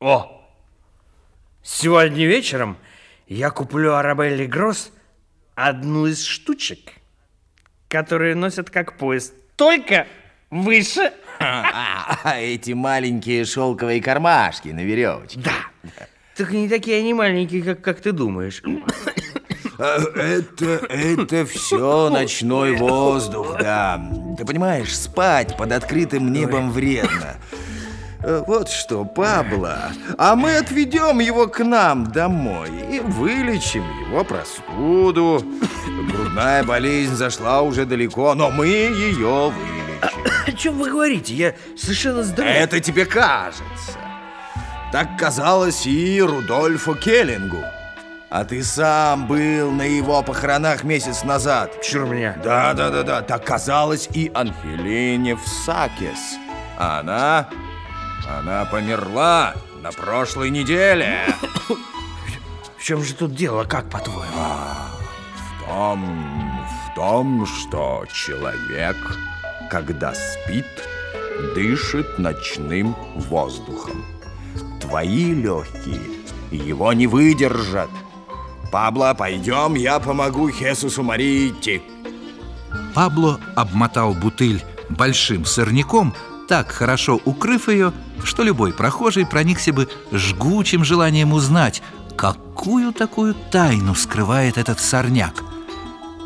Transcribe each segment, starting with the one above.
О! Сегодня вечером я куплю Арабелле Гросс одну из штучек, которые носят как пояс, только выше. А, эти маленькие шелковые кармашки на веревочке. Да, только не такие они маленькие, как, как ты думаешь. А, это, это все ночной воздух, да. Ты понимаешь, спать под открытым небом вредно. Э, вот что, Пабло, а мы отведем его к нам домой и вылечим его простуду. Грудная болезнь зашла уже далеко, но мы ее вылечим. О чем вы говорите? Я совершенно здоров. Это тебе кажется. Так казалось и Рудольфу Келлингу. А ты сам был на его похоронах месяц назад. Чур меня. Да, да, да, да. Так казалось и Анхелине Всакис. А она... Она померла на прошлой неделе. В чем же тут дело, как по-твоему? А, в том, в том, что человек, когда спит, дышит ночным воздухом. Твои легкие его не выдержат. Пабло, пойдем, я помогу Хесусу Марии идти. Пабло обмотал бутыль большим сорняком, так хорошо укрыв ее, что любой прохожий проникся бы жгучим желанием узнать, какую такую тайну скрывает этот сорняк.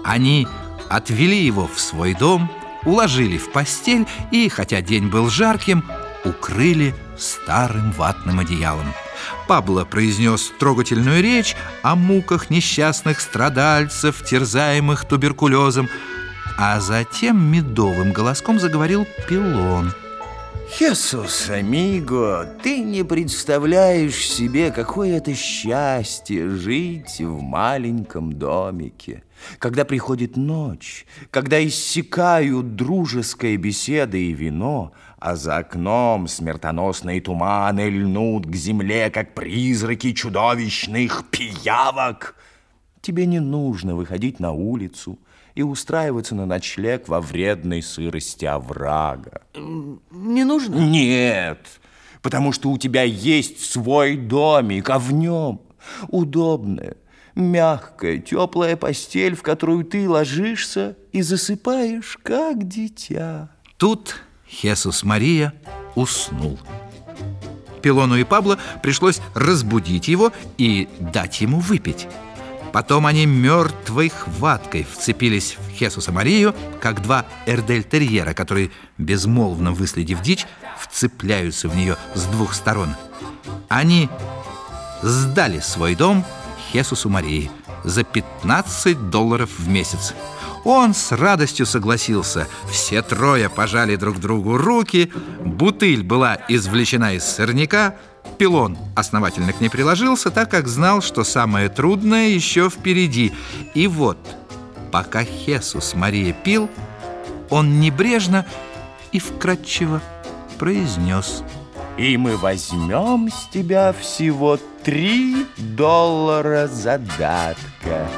Они отвели его в свой дом, уложили в постель и, хотя день был жарким, укрыли старым ватным одеялом. Пабло произнес трогательную речь о муках несчастных страдальцев, терзаемых туберкулезом, а затем медовым голоском заговорил Пилон. Хесус, амиго, ты не представляешь себе, какое это счастье жить в маленьком домике. Когда приходит ночь, когда иссякают дружеская беседа и вино, а за окном смертоносные туманы льнут к земле, как призраки чудовищных пиявок. Тебе не нужно выходить на улицу и устраиваться на ночлег во вредной сырости оврага. Не нужно? Нет, потому что у тебя есть свой домик, а в нем удобная, мягкая, теплая постель, в которую ты ложишься и засыпаешь, как дитя. Тут Хесус Мария уснул. Пилону и Пабло пришлось разбудить его и дать ему выпить. Потом они мертвой хваткой вцепились в Хесуса Марию, как два эрдельтерьера, которые, безмолвно выследив дичь, вцепляются в нее с двух сторон. Они сдали свой дом Хесусу Марии за 15 долларов в месяц. Он с радостью согласился. Все трое пожали друг другу руки. Бутыль была извлечена из сорняка. Пилон основательно к ней приложился, так как знал, что самое трудное еще впереди. И вот, пока Хесус Мария пил, он небрежно и вкратчиво произнес И мы возьмем с тебя всего три доллара задатка.